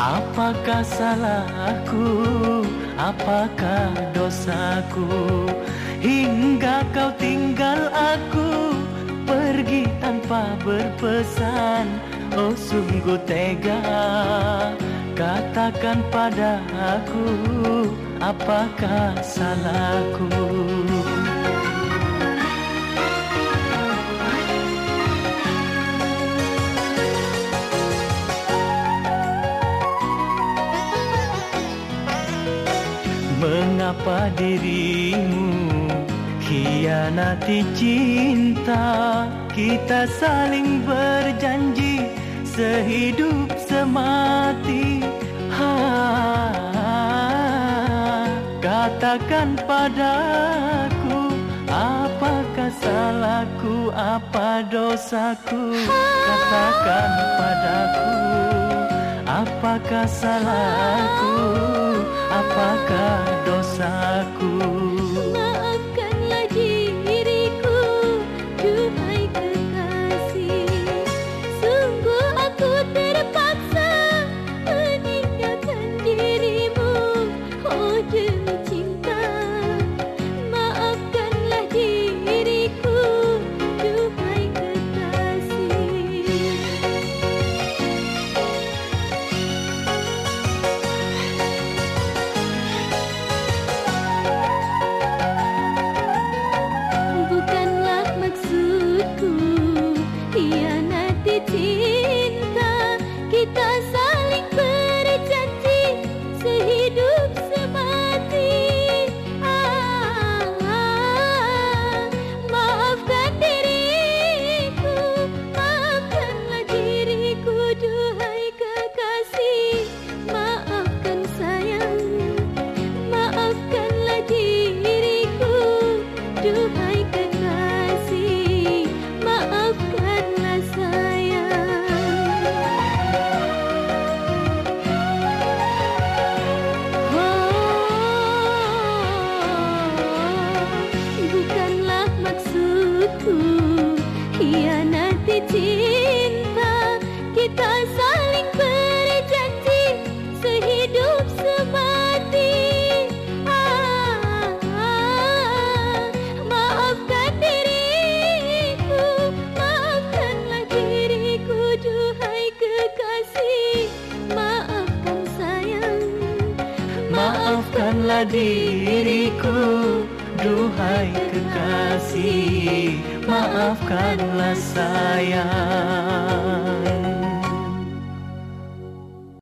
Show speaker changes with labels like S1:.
S1: Apakah salahku, apakah dosaku? Hingga kau tinggal aku Pergi tanpa berpesan. Oh sungguh tega Katakan padaku Apakah salahku Mengapa dirimu khianati cinta? Kita saling berjanji sehidup semati. Ha, Katakan padaku Apakah salahku, apa dosaku? Katakan padaku Apakah salahku dosaku
S2: Duhai kekasih Maafkanlah sayang oh, Bukanlah maksudku Hianati cinta Kita
S1: Maafkanlah diriku Duhai kekasih Maafkanlah sayang